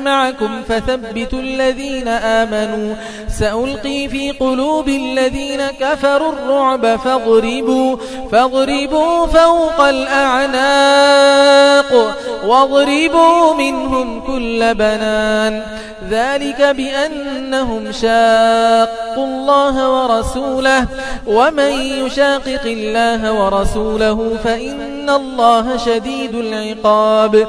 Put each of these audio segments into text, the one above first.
معكم فثبتوا الذين آمنوا سألقي في قلوب الذين كفروا الرعب فاضربوا, فاضربوا فوق الأعناق واضربوا منهم كل بنان ذلك بأنهم شاقوا الله ورسوله ومن يشاقق الله ورسوله فإن الله شديد العقاب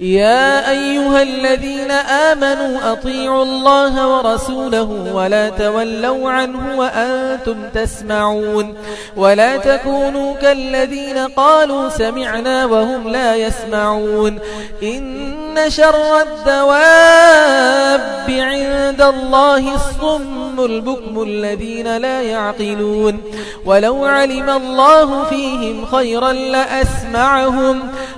يا أيها الذين آمنوا أطيعوا الله ورسوله ولا تولوا عنه وأنتم تسمعون ولا تكونوا كالذين قالوا سمعنا وهم لا يسمعون إن شر الدواب عند الله الصم البكم الذين لا يعقلون ولو علم الله فيهم خيرا لأسمعهم